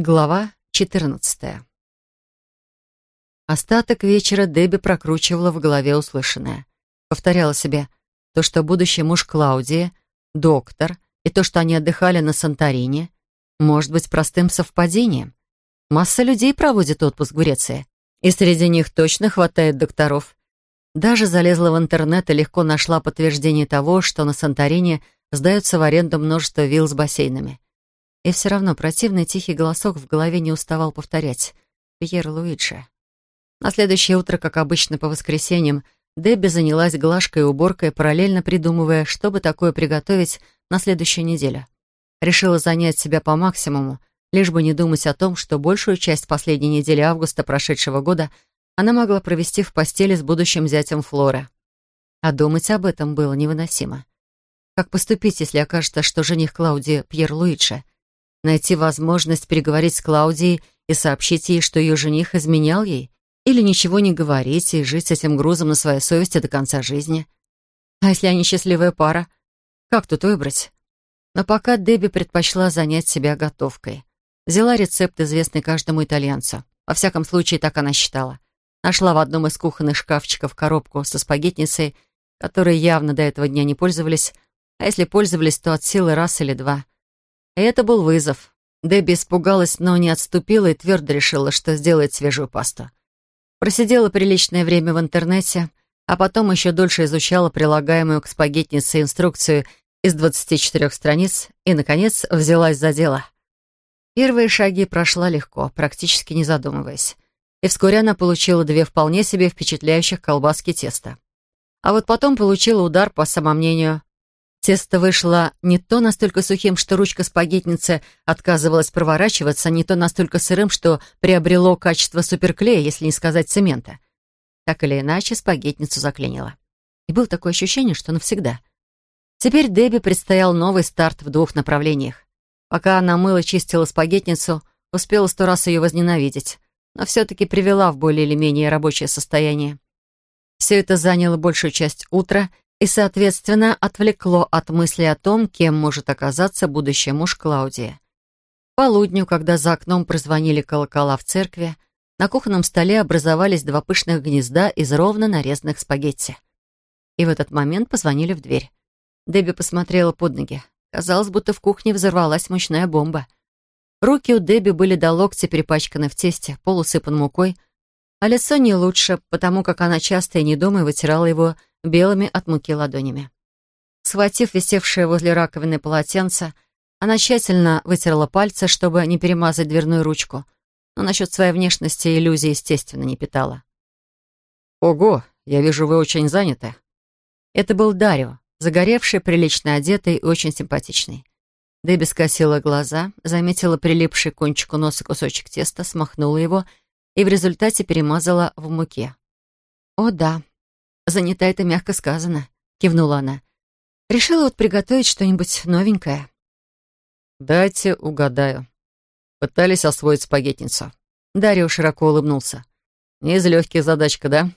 Глава 14 Остаток вечера Дебби прокручивала в голове услышанное. Повторяла себе то, что будущий муж Клаудии, доктор, и то, что они отдыхали на Санторине, может быть простым совпадением. Масса людей проводит отпуск в Греции, и среди них точно хватает докторов. Даже залезла в интернет и легко нашла подтверждение того, что на Санторине сдаются в аренду множество вилл с бассейнами. И все равно противный тихий голосок в голове не уставал повторять. «Пьер Луиджи». На следующее утро, как обычно по воскресеньям, Дебби занялась глажкой и уборкой, параллельно придумывая, что бы такое приготовить на следующую неделю. Решила занять себя по максимуму, лишь бы не думать о том, что большую часть последней недели августа прошедшего года она могла провести в постели с будущим зятем Флоры. А думать об этом было невыносимо. Как поступить, если окажется, что жених Клаудии Пьер Луиджи — найти возможность переговорить с Клаудией и сообщить ей, что ее жених изменял ей, или ничего не говорить и жить с этим грузом на своей совести до конца жизни. А если они счастливая пара? Как тут выбрать? Но пока Дебби предпочла занять себя готовкой. Взяла рецепт, известный каждому итальянцу. Во всяком случае, так она считала. Нашла в одном из кухонных шкафчиков коробку со спагетницей, которой явно до этого дня не пользовались, а если пользовались, то от силы раз или два — это был вызов. Дебби испугалась, но не отступила и твердо решила, что сделает свежую пасту. Просидела приличное время в интернете, а потом еще дольше изучала прилагаемую к спагетнице инструкцию из 24 страниц и, наконец, взялась за дело. Первые шаги прошла легко, практически не задумываясь. И вскоре она получила две вполне себе впечатляющих колбаски теста. А вот потом получила удар по самомнению. Тесто вышло не то настолько сухим, что ручка спагетницы отказывалась проворачиваться, не то настолько сырым, что приобрело качество суперклея, если не сказать цемента. Так или иначе, спагетницу заклинило. И было такое ощущение, что навсегда. Теперь Дебби предстоял новый старт в двух направлениях. Пока она мыла чистила спагетницу, успела сто раз ее возненавидеть, но все-таки привела в более или менее рабочее состояние. Все это заняло большую часть утра, и, соответственно, отвлекло от мысли о том, кем может оказаться будущий муж Клаудии. полудню, когда за окном прозвонили колокола в церкви, на кухонном столе образовались два пышных гнезда из ровно нарезанных спагетти. И в этот момент позвонили в дверь. Дебби посмотрела под ноги. Казалось, будто в кухне взорвалась мощная бомба. Руки у Дебби были до локтя перепачканы в тесте, пол усыпан мукой, а лицо не лучше, потому как она часто и не думая вытирала его белыми от муки ладонями. Схватив висевшее возле раковины полотенце, она тщательно вытерла пальцы, чтобы не перемазать дверную ручку, но насчет своей внешности иллюзий, естественно, не питала. «Ого, я вижу, вы очень заняты». Это был Дарио, загоревший, прилично одетый и очень симпатичный. Дебби скосила глаза, заметила прилипший к кончику носа кусочек теста, смахнула его и в результате перемазала в муке. «О да, «Занята это мягко сказано», — кивнула она. «Решила вот приготовить что-нибудь новенькое». «Дайте угадаю». Пытались освоить спагетницу. Дарио широко улыбнулся. «Не из легких задачка, да?»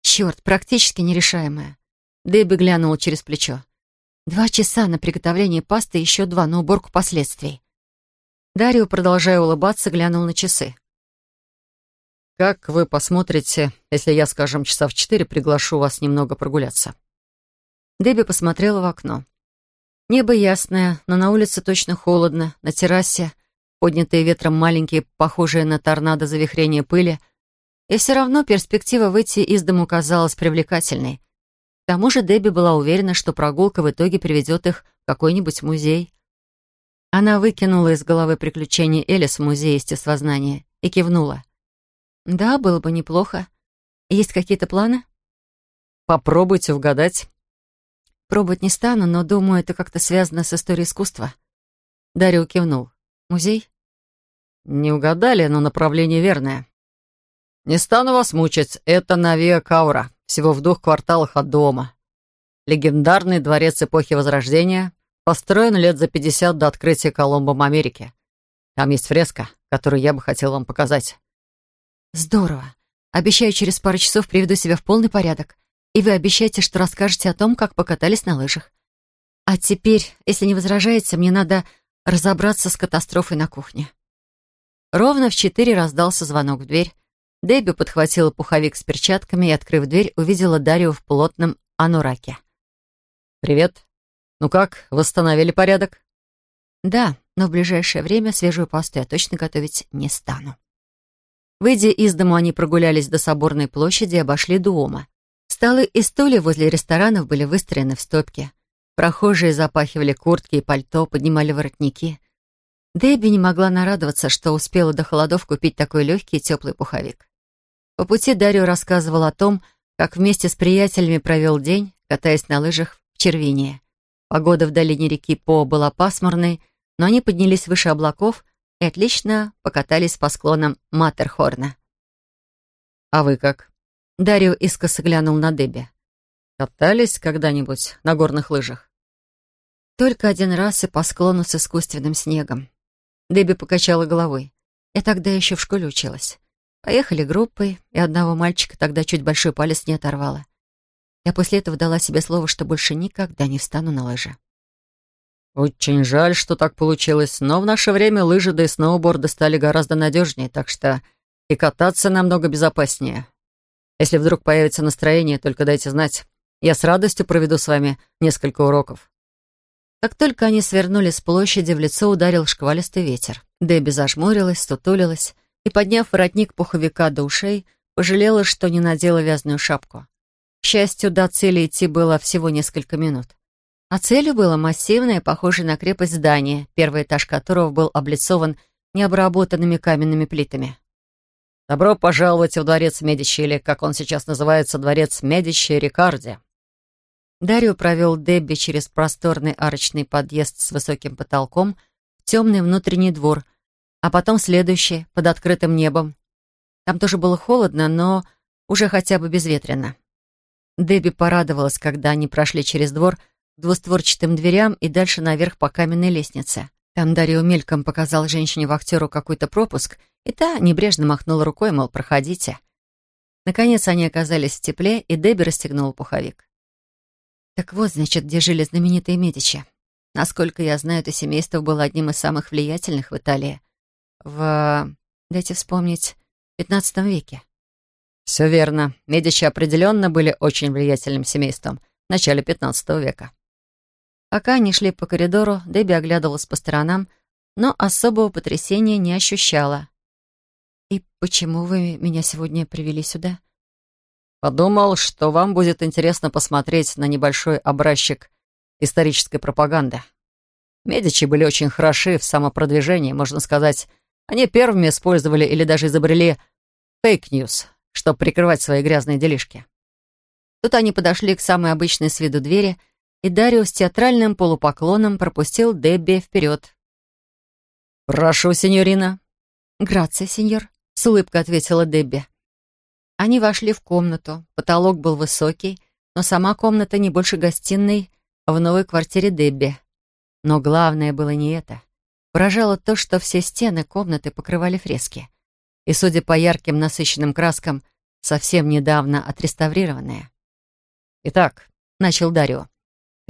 «Черт, практически нерешаемая». Дебби глянула через плечо. «Два часа на приготовление пасты и еще два на уборку последствий». Дарио, продолжая улыбаться, глянул на часы. «Как вы посмотрите, если я, скажем, часа в четыре приглашу вас немного прогуляться?» Дебби посмотрела в окно. Небо ясное, но на улице точно холодно, на террасе поднятые ветром маленькие, похожие на торнадо завихрения пыли, и все равно перспектива выйти из дому казалась привлекательной. К тому же Дебби была уверена, что прогулка в итоге приведет их в какой-нибудь музей. Она выкинула из головы приключения Элис в музее естествознания и кивнула. Да, было бы неплохо. Есть какие-то планы? Попробуйте угадать. Пробовать не стану, но думаю, это как-то связано с историей искусства. Дарио кивнул. Музей? Не угадали, но направление верное. Не стану вас мучить, это Навиа Каура, всего в двух кварталах от дома. Легендарный дворец эпохи Возрождения, построен лет за 50 до открытия Колумбом Америки. Там есть фреска, которую я бы хотел вам показать. «Здорово. Обещаю, через пару часов приведу себя в полный порядок. И вы обещаете, что расскажете о том, как покатались на лыжах. А теперь, если не возражаете, мне надо разобраться с катастрофой на кухне». Ровно в четыре раздался звонок в дверь. Дебби подхватила пуховик с перчатками и, открыв дверь, увидела Дарью в плотном анураке. «Привет. Ну как, восстановили порядок?» «Да, но в ближайшее время свежую пасту я точно готовить не стану». Выйдя из дому, они прогулялись до Соборной площади и обошли Дуома. Столы и стулья возле ресторанов были выстроены в стопке. Прохожие запахивали куртки и пальто, поднимали воротники. Дебби не могла нарадоваться, что успела до холодов купить такой легкий и теплый пуховик. По пути Дарио рассказывал о том, как вместе с приятелями провел день, катаясь на лыжах в Червине. Погода в долине реки По была пасмурной, но они поднялись выше облаков и отлично покатались по склонам Матерхорна. «А вы как?» Дарио искоса глянул на Дебби. «Катались когда-нибудь на горных лыжах?» Только один раз и по склону с искусственным снегом. Дебби покачала головой. Я тогда еще в школе училась. Поехали группой, и одного мальчика тогда чуть большой палец не оторвало. Я после этого дала себе слово, что больше никогда не встану на лыжи. «Очень жаль, что так получилось, но в наше время лыжи да и сноуборды стали гораздо надежнее, так что и кататься намного безопаснее. Если вдруг появится настроение, только дайте знать. Я с радостью проведу с вами несколько уроков». Как только они свернули с площади, в лицо ударил шквалистый ветер. Дебби зажмурилась, стутулилась и, подняв воротник пуховика до ушей, пожалела, что не надела вязаную шапку. К счастью, до цели идти было всего несколько минут. А целью было массивное, похожее на крепость здание, первый этаж которого был облицован необработанными каменными плитами. «Добро пожаловать в дворец Медичи, или, как он сейчас называется, дворец Медичи Рикарди», Дарио провел Дебби через просторный арочный подъезд с высоким потолком в темный внутренний двор, а потом следующий, под открытым небом. Там тоже было холодно, но уже хотя бы безветренно. Дебби порадовалась, когда они прошли через двор двустворчатым дверям и дальше наверх по каменной лестнице. Там Дарио мельком показал женщине-вахтеру какой-то пропуск, и та небрежно махнула рукой, мол, проходите. Наконец они оказались в тепле, и Дебби расстегнула пуховик. Так вот, значит, где жили знаменитые Медичи. Насколько я знаю, это семейство было одним из самых влиятельных в Италии. В... дайте вспомнить, XV веке. Все верно. Медичи определенно были очень влиятельным семейством в начале XV века. Пока они шли по коридору, Дебби оглядывалась по сторонам, но особого потрясения не ощущала. «И почему вы меня сегодня привели сюда?» Подумал, что вам будет интересно посмотреть на небольшой образчик исторической пропаганды. Медичи были очень хороши в самопродвижении, можно сказать. Они первыми использовали или даже изобрели fake news, чтобы прикрывать свои грязные делишки. Тут они подошли к самой обычной с виду двери, и Дарио с театральным полупоклоном пропустил Дебби вперед. «Прошу, сеньорина». «Грация, сеньор», — с улыбкой ответила Дебби. Они вошли в комнату. Потолок был высокий, но сама комната не больше гостиной в новой квартире Дебби. Но главное было не это. Поражало то, что все стены комнаты покрывали фрески. И, судя по ярким насыщенным краскам, совсем недавно отреставрированные. «Итак», — начал Дарио, —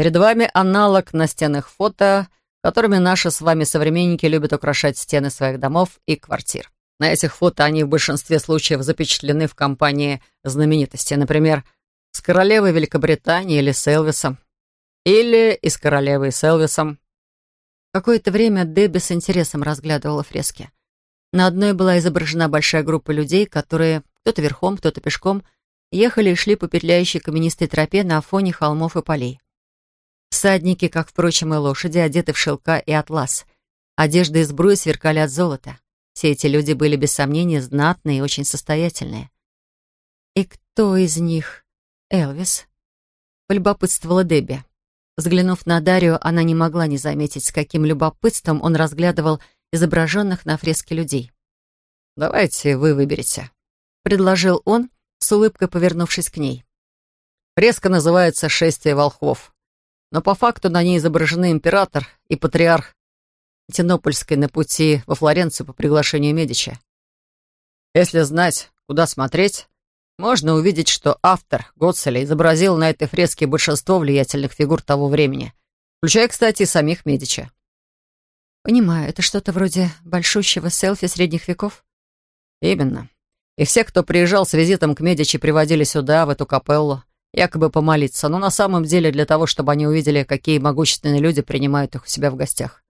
«перед вами аналог настенных фото, которыми наши с вами современники любят украшать стены своих домов и квартир. На этих фото они в большинстве случаев запечатлены в компании знаменитости, например, с королевой Великобритании или с Элвисом. Или и с королевой с Элвисом. Какое-то время Дебби с интересом разглядывала фрески. На одной была изображена большая группа людей, которые, кто-то верхом, кто-то пешком, ехали и шли по петляющей каменистой тропе на фоне холмов и полей. Всадники, как, впрочем, и лошади, одеты в шелка и атлас. Одежда из бруи сверкали от золота. Все эти люди были, без сомнения, знатные и очень состоятельные. «И кто из них Элвис?» — полюбопытствовала Дебби. Взглянув на Дарью, она не могла не заметить, с каким любопытством он разглядывал изображенных на фреске людей. «Давайте вы выберете», — предложил он, с улыбкой повернувшись к ней. Фреска называется «Шествие волхвов», но по факту на ней изображены император и патриарх Константинопольской на пути во Флоренцию по приглашению Медича. Если знать, куда смотреть, можно увидеть, что автор Готцеля изобразил на этой фреске большинство влиятельных фигур того времени, включая, кстати, и самих Медича. Понимаю, это что-то вроде большущего селфи средних веков? Именно. И все, кто приезжал с визитом к Медичи, приводили сюда, в эту капеллу, якобы помолиться, но на самом деле для того, чтобы они увидели, какие могущественные люди принимают их у себя в гостях.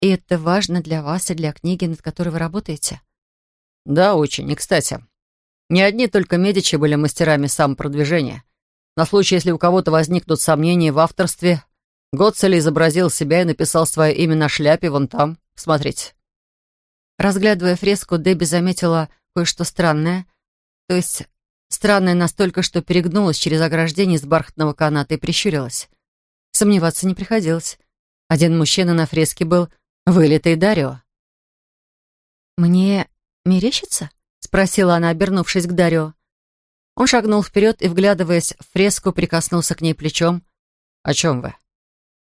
И это важно для вас и для книги, над которой вы работаете? Да, очень. И, кстати, не одни только Медичи были мастерами самопродвижения. На случай, если у кого-то возникнут сомнения в авторстве, Готцель изобразил себя и написал свое имя на шляпе вон там. Смотрите. Разглядывая фреску, Дебби заметила кое-что странное. То есть странное настолько, что перегнулась через ограждение из бархатного каната и прищурилась. Сомневаться не приходилось. Один мужчина на фреске был вылитый Дарио. «Мне мерещится?» — спросила она, обернувшись к Дарио. Он шагнул вперед и, вглядываясь в фреску, прикоснулся к ней плечом. «О чем вы?»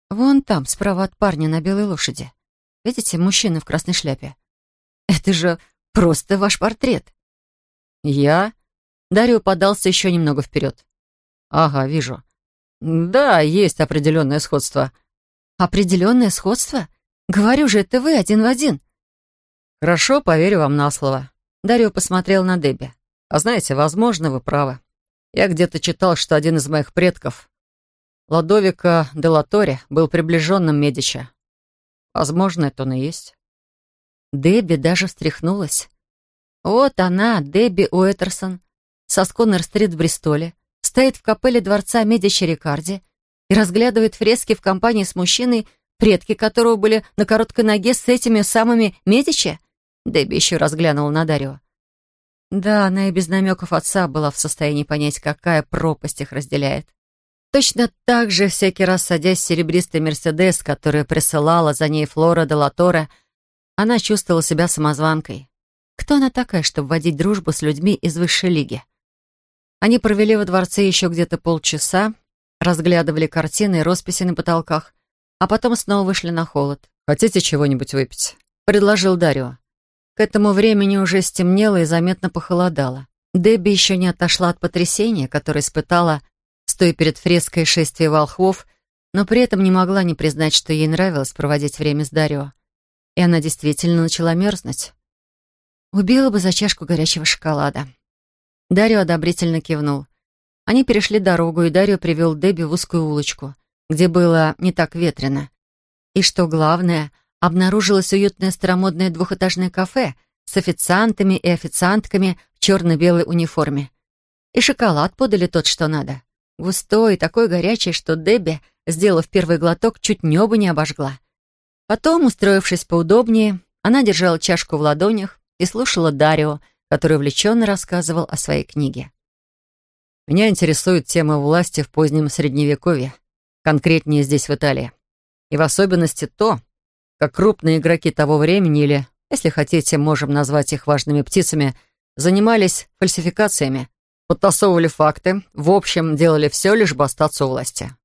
«Вон там, справа от парня на белой лошади. Видите, мужчина в красной шляпе? Это же просто ваш портрет». «Я?» Дарио подался еще немного вперед. «Ага, вижу. Да, есть определенное сходство». «Определенное сходство? Говорю же, это вы один в один». «Хорошо, поверю вам на слово». Дарио посмотрел на Дебби. «А знаете, возможно, вы правы. Я где-то читал, что один из моих предков, Ладовика де Латоре был приближенным Медича. Возможно, это он и есть. Дебби даже встряхнулась. Вот она, Дебби Уэтерсон, со Сконнер-стрит в Бристоле, стоит в капелле дворца Медичи Рикарди и разглядывает фрески в компании с мужчиной, предки которого были на короткой ноге с этими самыми Медичи. Дебби еще разглянула на Дарио. Да, она и без намеков отца была в состоянии понять, какая пропасть их разделяет. Точно так же, всякий раз садясь в серебристый «Мерседес», который присылала за ней Флора де Латоре, она чувствовала себя самозванкой. Кто она такая, чтобы водить дружбу с людьми из высшей лиги? Они провели во дворце еще где-то полчаса, разглядывали картины и росписи на потолках, а потом снова вышли на холод. «Хотите чего-нибудь выпить?» — предложил Дарио. К этому времени уже стемнело и заметно похолодало. Дебби еще не отошла от потрясения, которое испытала стоя перед фреской шествия волхвов, но при этом не могла не признать, что ей нравилось проводить время с Дарио. И она действительно начала мерзнуть. Убила бы за чашку горячего шоколада. Дарио одобрительно кивнул. Они перешли дорогу, и Дарио привел Дебби в узкую улочку, где было не так ветрено. И что главное, обнаружилось уютное старомодное двухэтажное кафе с официантами и официантками в черно-белой униформе. И шоколад подали тот, что надо. Густой, такой горячий, что Дебби, сделав первый глоток, чуть небо не обожгла. Потом, устроившись поудобнее, она держала чашку в ладонях и слушала Дарио, который увлеченно рассказывал о своей книге. «Меня интересует тема власти в позднем Средневековье, конкретнее здесь, в Италии. И в особенности то, как крупные игроки того времени, или, если хотите, можем назвать их важными птицами, занимались фальсификациями, подтасовывали факты, в общем, делали все, лишь бы остаться у власти.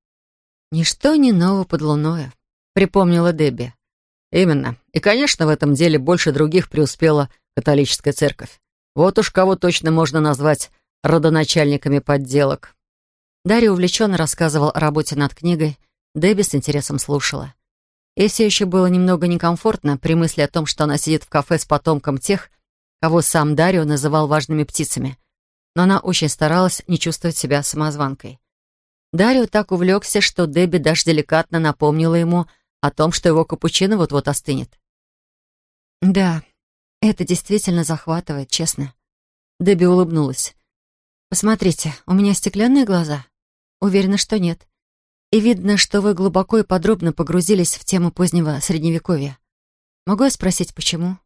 «Ничто не ново под луною», — припомнила Дебби. «Именно. И, конечно, в этом деле больше других преуспела католическая церковь. Вот уж кого точно можно назвать родоначальниками подделок». Дарья увлеченно рассказывал о работе над книгой, Дебби с интересом слушала. Ей все еще было немного некомфортно при мысли о том, что она сидит в кафе с потомком тех, кого сам Дарио называл важными птицами — но она очень старалась не чувствовать себя самозванкой. Дарио так увлекся, что Дебби даже деликатно напомнила ему о том, что его капучино вот-вот остынет. «Да, это действительно захватывает, честно». Дебби улыбнулась. «Посмотрите, у меня стеклянные глаза?» «Уверена, что нет. И видно, что вы глубоко и подробно погрузились в тему позднего Средневековья. Могу я спросить, почему?»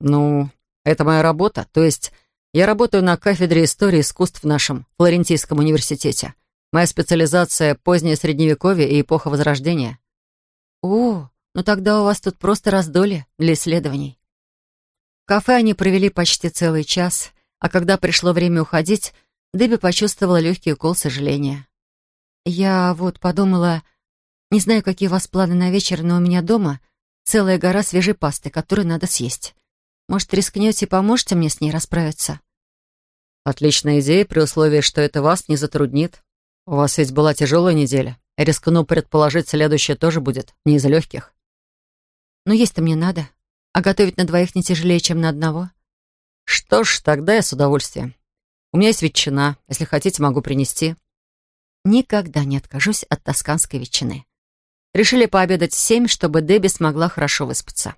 «Ну, это моя работа, то есть я работаю на кафедре истории искусств в нашем Флорентийском университете. Моя специализация — позднее Средневековье и эпоха Возрождения». «О, ну тогда у вас тут просто раздолье для исследований». В кафе они провели почти целый час, а когда пришло время уходить, Дебби почувствовала легкий укол сожаления. «Я вот подумала, не знаю, какие у вас планы на вечер, но у меня дома целая гора свежей пасты, которую надо съесть. Может, рискнете и поможете мне с ней расправиться?» «Отличная идея, при условии, что это вас не затруднит. У вас ведь была тяжелая неделя. Рискну предположить, следующая тоже будет не из легких». Но есть-то мне надо. А готовить на двоих не тяжелее, чем на одного. Что ж, тогда я с удовольствием. У меня есть ветчина. Если хотите, могу принести. Никогда не откажусь от тосканской ветчины. Решили пообедать в семь, чтобы Дебби смогла хорошо выспаться.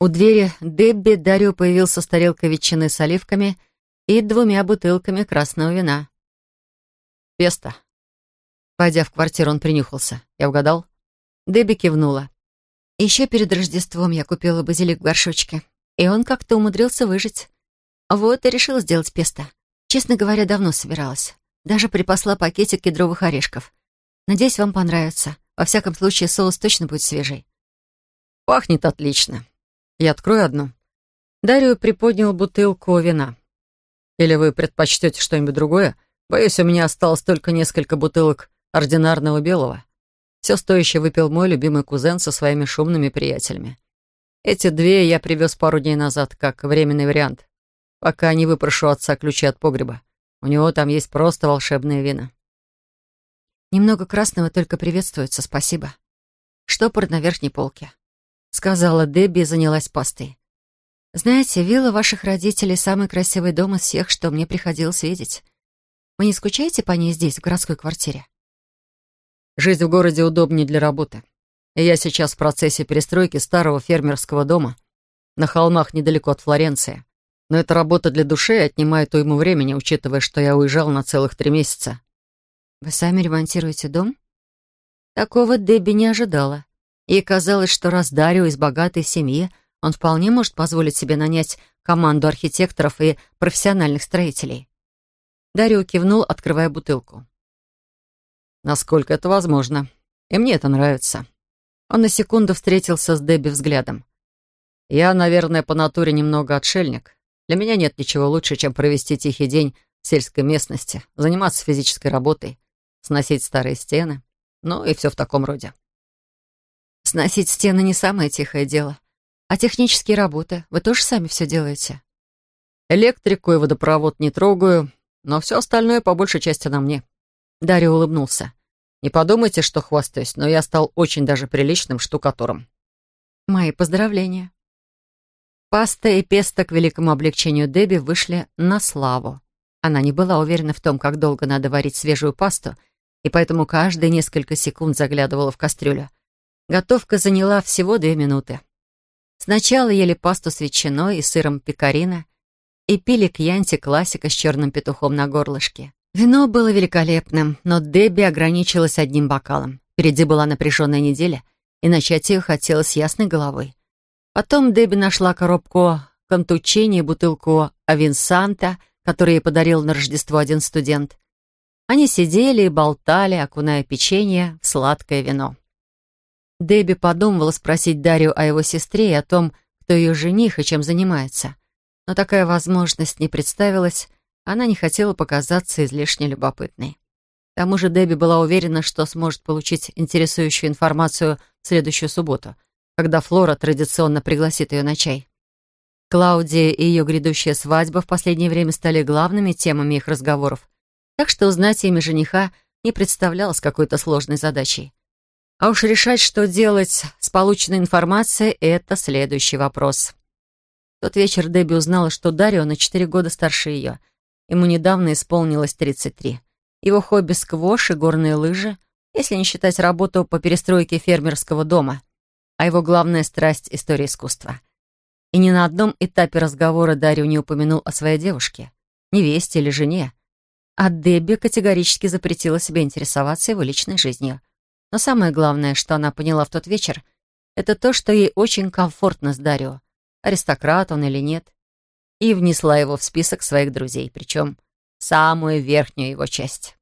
У двери Дебби Дарио появился с тарелкой ветчины с оливками и двумя бутылками красного вина. «Песто». Пойдя в квартиру, он принюхался. Я угадал? Дебби кивнула. Еще перед Рождеством я купила базилик в горшочке, и он как-то умудрился выжить. Вот и решила сделать песто. Честно говоря, давно собиралась. Даже припасла пакетик кедровых орешков. Надеюсь, вам понравится. Во всяком случае, соус точно будет свежий. Пахнет отлично. Я открою одну. Дарью приподнял бутылку вина. Или вы предпочтете что-нибудь другое? Боюсь, у меня осталось только несколько бутылок ординарного белого. Все стоящее выпил мой любимый кузен со своими шумными приятелями. Эти две я привез пару дней назад, как временный вариант, пока не выпрошу отца ключи от погреба. У него там есть просто волшебное вина. Немного красного только приветствуется, спасибо. Штопор на верхней полке сказала Дебби и занялась пастой. «Знаете, вилла ваших родителей — самый красивый дом из всех, что мне приходилось видеть. Вы не скучаете по ней здесь, в городской квартире?» «Жизнь в городе удобнее для работы. И я сейчас в процессе перестройки старого фермерского дома на холмах недалеко от Флоренции. Но эта работа для души отнимает уйму времени, учитывая, что я уезжал на целых три месяца». «Вы сами ремонтируете дом?» Такого Дебби не ожидала. Ей казалось, что раз Дарио из богатой семьи, он вполне может позволить себе нанять команду архитекторов и профессиональных строителей. Дарио кивнул, открывая бутылку. «Насколько это возможно. И мне это нравится». Он на секунду встретился с Дебби взглядом. «Я, наверное, по натуре немного отшельник. Для меня нет ничего лучше, чем провести тихий день в сельской местности, заниматься физической работой, сносить старые стены, ну и все в таком роде. Сносить стены не самое тихое дело. А технические работы вы тоже сами все делаете? Электрику и водопровод не трогаю, но все остальное по большей части на мне. Дарья улыбнулся. Не подумайте, что хвастаюсь, но я стал очень даже приличным штукатуром. Мои поздравления. Паста и песто к великому облегчению Дебби вышли на славу. Она не была уверена в том, как долго надо варить свежую пасту, и поэтому каждые несколько секунд заглядывала в кастрюлю. Готовка заняла всего две минуты. Сначала ели пасту с ветчиной и сыром пекарина и пили кьянти классика с черным петухом на горлышке. Вино было великолепным, но Дебби ограничилась одним бокалом. Впереди была напряженная неделя, и начать ее хотелось ясной головой. Потом Дебби нашла коробку контучини и бутылку авинсанта, который ей подарил на Рождество один студент. Они сидели и болтали, окуная печенье в сладкое вино. Дебби подумывала спросить Дарью о его сестре и о том, кто ее жених и чем занимается. Но такая возможность не представилась, она не хотела показаться излишне любопытной. К тому же Дебби была уверена, что сможет получить интересующую информацию в следующую субботу, когда Флора традиционно пригласит ее на чай. Клаудия и ее грядущая свадьба в последнее время стали главными темами их разговоров, так что узнать имя жениха не представлялось какой-то сложной задачей. А уж решать, что делать с полученной информацией, это следующий вопрос. В тот вечер Дебби узнала, что Дарио на четыре года старше ее. Ему недавно исполнилось 33. Его хобби — сквош и горные лыжи, если не считать работу по перестройке фермерского дома, а его главная страсть — история искусства. И ни на одном этапе разговора Дарио не упомянул о своей девушке, невесте или жене. А Дебби категорически запретила себе интересоваться его личной жизнью. Но самое главное, что она поняла в тот вечер, это то, что ей очень комфортно с Дарио, аристократ он или нет, и внесла его в список своих друзей, причем самую верхнюю его часть.